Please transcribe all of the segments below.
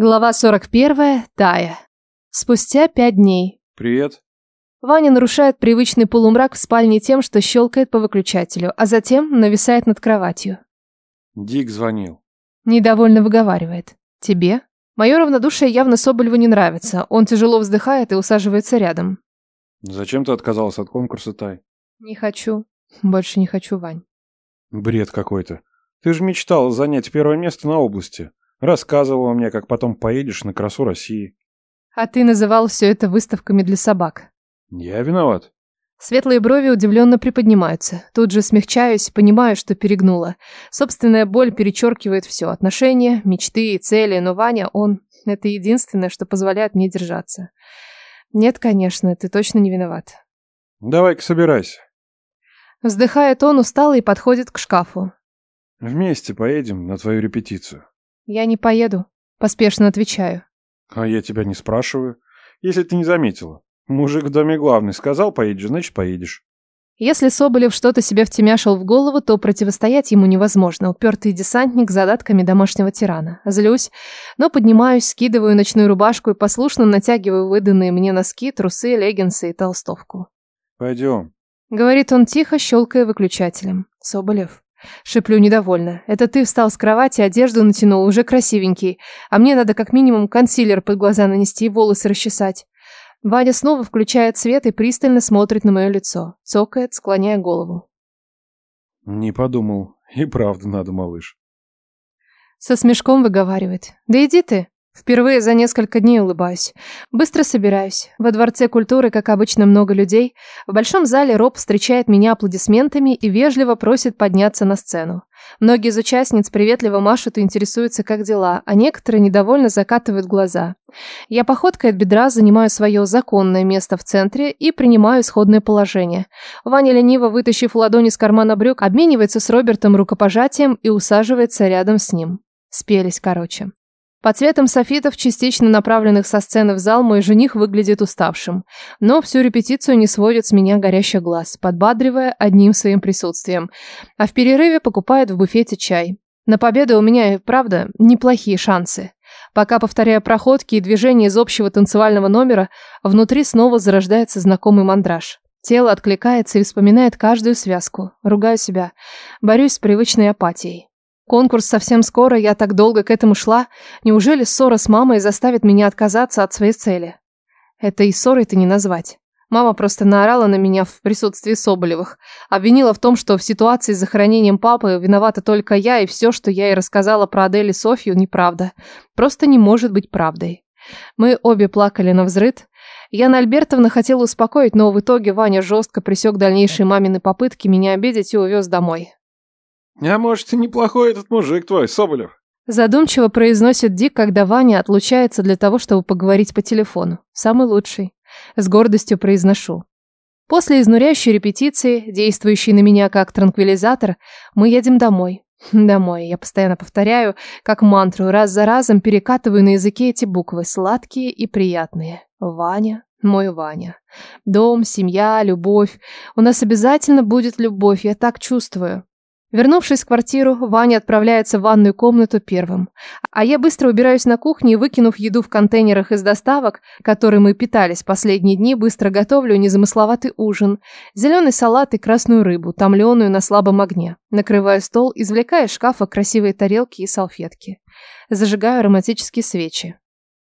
Глава 41. Тая. Спустя пять дней. Привет. Ваня нарушает привычный полумрак в спальне тем, что щелкает по выключателю, а затем нависает над кроватью. Дик звонил. Недовольно выговаривает. Тебе? Мое равнодушие явно Соболеву не нравится. Он тяжело вздыхает и усаживается рядом. Зачем ты отказался от конкурса, Тай? Не хочу. Больше не хочу, Вань. Бред какой-то. Ты же мечтал занять первое место на области. Рассказывала мне, как потом поедешь на красу России. А ты называл все это выставками для собак. Я виноват. Светлые брови удивленно приподнимаются. Тут же смягчаюсь, понимаю, что перегнула. Собственная боль перечеркивает все. Отношения, мечты и цели. Но Ваня, он... Это единственное, что позволяет мне держаться. Нет, конечно, ты точно не виноват. Давай-ка собирайся. Вздыхает он устало и подходит к шкафу. Вместе поедем на твою репетицию. Я не поеду. Поспешно отвечаю. А я тебя не спрашиваю. Если ты не заметила. Мужик в доме главный. Сказал, поедешь, значит, поедешь. Если Соболев что-то себе втемяшил в голову, то противостоять ему невозможно. Упертый десантник с задатками домашнего тирана. Злюсь, но поднимаюсь, скидываю ночную рубашку и послушно натягиваю выданные мне носки, трусы, леггинсы и толстовку. Пойдем. Говорит он тихо, щелкая выключателем. Соболев. Шиплю недовольно. Это ты встал с кровати, одежду натянул, уже красивенький. А мне надо как минимум консилер под глаза нанести и волосы расчесать. Ваня снова включает свет и пристально смотрит на мое лицо. Цокает, склоняя голову. Не подумал. И правда надо, малыш. Со смешком выговаривает. Да иди ты. Впервые за несколько дней улыбаюсь. Быстро собираюсь. Во Дворце культуры, как обычно, много людей. В большом зале Роб встречает меня аплодисментами и вежливо просит подняться на сцену. Многие из участниц приветливо машут и интересуются, как дела, а некоторые недовольно закатывают глаза. Я походкой от бедра занимаю свое законное место в центре и принимаю исходное положение. Ваня лениво, вытащив ладони из кармана брюк, обменивается с Робертом рукопожатием и усаживается рядом с ним. Спелись, короче. Под цветом софитов, частично направленных со сцены в зал, мой жених выглядит уставшим. Но всю репетицию не сводит с меня горящий глаз, подбадривая одним своим присутствием. А в перерыве покупает в буфете чай. На победу у меня и правда неплохие шансы. Пока повторяя проходки и движения из общего танцевального номера, внутри снова зарождается знакомый мандраж. Тело откликается и вспоминает каждую связку. Ругаю себя. Борюсь с привычной апатией. Конкурс совсем скоро, я так долго к этому шла. Неужели ссора с мамой заставит меня отказаться от своей цели? Это и ссорой-то не назвать. Мама просто наорала на меня в присутствии Соболевых. Обвинила в том, что в ситуации с захоронением папы виновата только я, и все, что я ей рассказала про Адель и Софью, неправда. Просто не может быть правдой. Мы обе плакали на взрыд. Яна Альбертовна хотела успокоить, но в итоге Ваня жестко пресек дальнейшие мамины попытки меня обидеть и увез домой. А может, и неплохой этот мужик твой, Соболев. Задумчиво произносит Дик, когда Ваня отлучается для того, чтобы поговорить по телефону. Самый лучший. С гордостью произношу. После изнуряющей репетиции, действующей на меня как транквилизатор, мы едем домой. Домой. Я постоянно повторяю, как мантру, раз за разом перекатываю на языке эти буквы, сладкие и приятные. Ваня, мой Ваня. Дом, семья, любовь. У нас обязательно будет любовь, я так чувствую. Вернувшись в квартиру, Ваня отправляется в ванную комнату первым. А я быстро убираюсь на кухне и, выкинув еду в контейнерах из доставок, которой мы питались последние дни, быстро готовлю незамысловатый ужин. Зеленый салат и красную рыбу, томленую на слабом огне. Накрываю стол, извлекая из шкафа красивые тарелки и салфетки. Зажигаю ароматические свечи.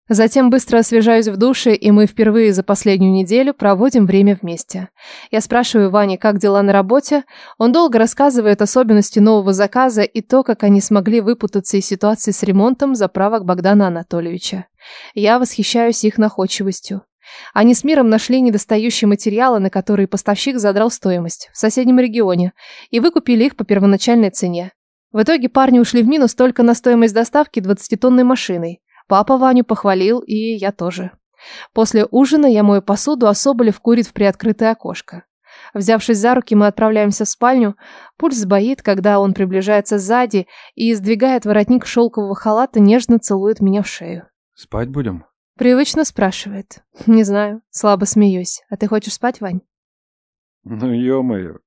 Затем быстро освежаюсь в душе, и мы впервые за последнюю неделю проводим время вместе. Я спрашиваю Вани, как дела на работе. Он долго рассказывает особенности нового заказа и то, как они смогли выпутаться из ситуации с ремонтом заправок Богдана Анатольевича. Я восхищаюсь их находчивостью. Они с миром нашли недостающие материалы, на которые поставщик задрал стоимость, в соседнем регионе, и выкупили их по первоначальной цене. В итоге парни ушли в минус только на стоимость доставки 20-тонной машиной. Папа Ваню похвалил, и я тоже. После ужина я мою посуду, а Соболев курит в приоткрытое окошко. Взявшись за руки, мы отправляемся в спальню. Пульс сбоит, когда он приближается сзади и, сдвигает воротник шелкового халата, нежно целует меня в шею. Спать будем? Привычно спрашивает. Не знаю, слабо смеюсь. А ты хочешь спать, Вань? Ну, ё-моё.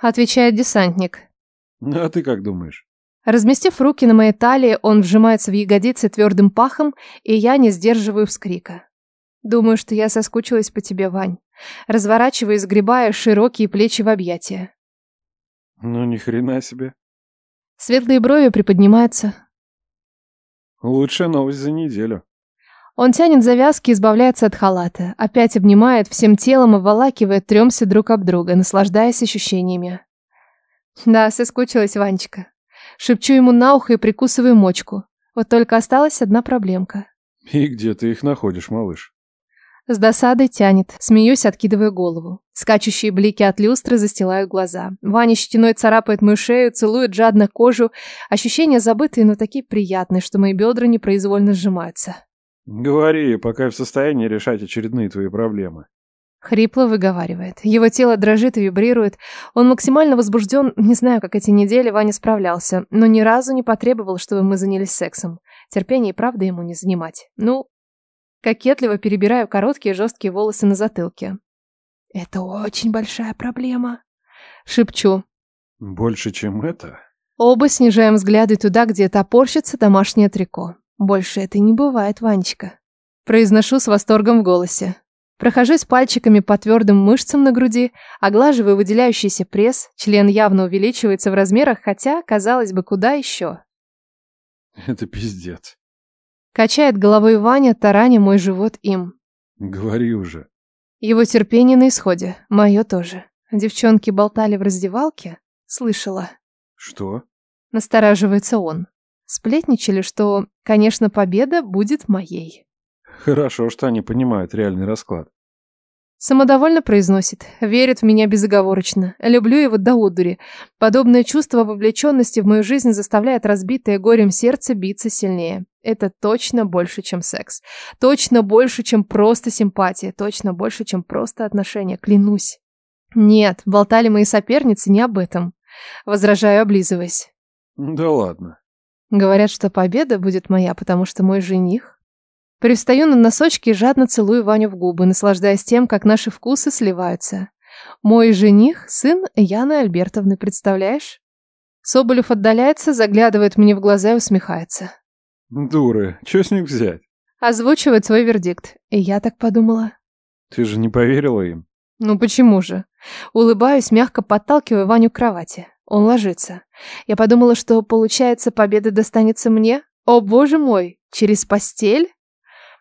Отвечает десантник. Ну, а ты как думаешь? Разместив руки на моей талии, он вжимается в ягодицы твердым пахом, и я не сдерживаю вскрика. Думаю, что я соскучилась по тебе, Вань. Разворачиваясь, сгребая широкие плечи в объятия. Ну, ни хрена себе. Светлые брови приподнимаются. Лучшая новость за неделю. Он тянет завязки, избавляется от халата, опять обнимает всем телом, обволакивает, трёмся друг об друга, наслаждаясь ощущениями. Да, соскучилась Ванечка. Шепчу ему на ухо и прикусываю мочку. Вот только осталась одна проблемка. И где ты их находишь, малыш? С досадой тянет, смеюсь, откидывая голову. Скачущие блики от люстры застилают глаза. Ваня щетиной царапает мою шею, целует жадно кожу. Ощущения забытые, но такие приятные, что мои бедра непроизвольно сжимаются. Говори, пока я в состоянии решать очередные твои проблемы. Хрипло выговаривает. Его тело дрожит и вибрирует. Он максимально возбужден. Не знаю, как эти недели Ваня справлялся, но ни разу не потребовал, чтобы мы занялись сексом. Терпение и правда ему не занимать. Ну, кокетливо перебираю короткие жесткие волосы на затылке. Это очень большая проблема. Шепчу. Больше, чем это? Оба снижаем взгляды туда, где топорщится домашнее трико. Больше это не бывает, Ванечка. Произношу с восторгом в голосе. Прохожусь пальчиками по твердым мышцам на груди, оглаживаю выделяющийся пресс, член явно увеличивается в размерах, хотя, казалось бы, куда еще. Это пиздец. Качает головой Ваня, тараня мой живот им. Говори уже. Его терпение на исходе, мое тоже. Девчонки болтали в раздевалке? Слышала. Что? Настораживается он. Сплетничали, что, конечно, победа будет моей. Хорошо, что они понимают реальный расклад. Самодовольно произносит, верит в меня безоговорочно. Люблю его до одури. Подобное чувство вовлеченности в мою жизнь заставляет разбитое горем сердце биться сильнее. Это точно больше, чем секс. Точно больше, чем просто симпатия. Точно больше, чем просто отношения. Клянусь. Нет, болтали мои соперницы не об этом. Возражаю, облизываясь. Да ладно. Говорят, что победа будет моя, потому что мой жених Привстаю на носочки и жадно целую Ваню в губы, наслаждаясь тем, как наши вкусы сливаются. Мой жених – сын Яны Альбертовны, представляешь? Соболев отдаляется, заглядывает мне в глаза и усмехается. Дуры, что с них взять? Озвучивает свой вердикт. И я так подумала. Ты же не поверила им? Ну почему же? Улыбаюсь, мягко подталкиваю Ваню к кровати. Он ложится. Я подумала, что, получается, победа достанется мне? О, боже мой, через постель?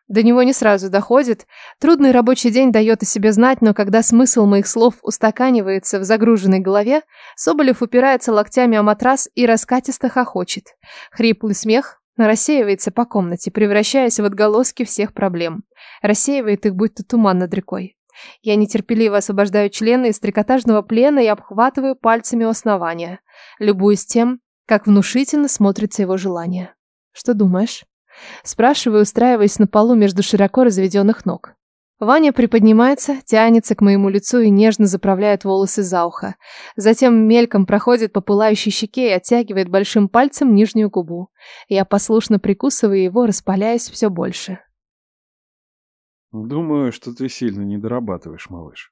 До него не сразу доходит. Трудный рабочий день дает о себе знать, но когда смысл моих слов устаканивается в загруженной голове, Соболев упирается локтями о матрас и раскатисто хохочет. Хриплый смех рассеивается по комнате, превращаясь в отголоски всех проблем. Рассеивает их, будто туман над рекой. Я нетерпеливо освобождаю члены из трикотажного плена и обхватываю пальцами основания, любуясь тем, как внушительно смотрится его желание. Что думаешь? Спрашиваю, устраиваясь на полу между широко разведенных ног. Ваня приподнимается, тянется к моему лицу и нежно заправляет волосы за ухо. Затем мельком проходит по пылающей щеке и оттягивает большим пальцем нижнюю губу. Я послушно прикусываю его, распаляясь все больше. Думаю, что ты сильно не дорабатываешь, малыш.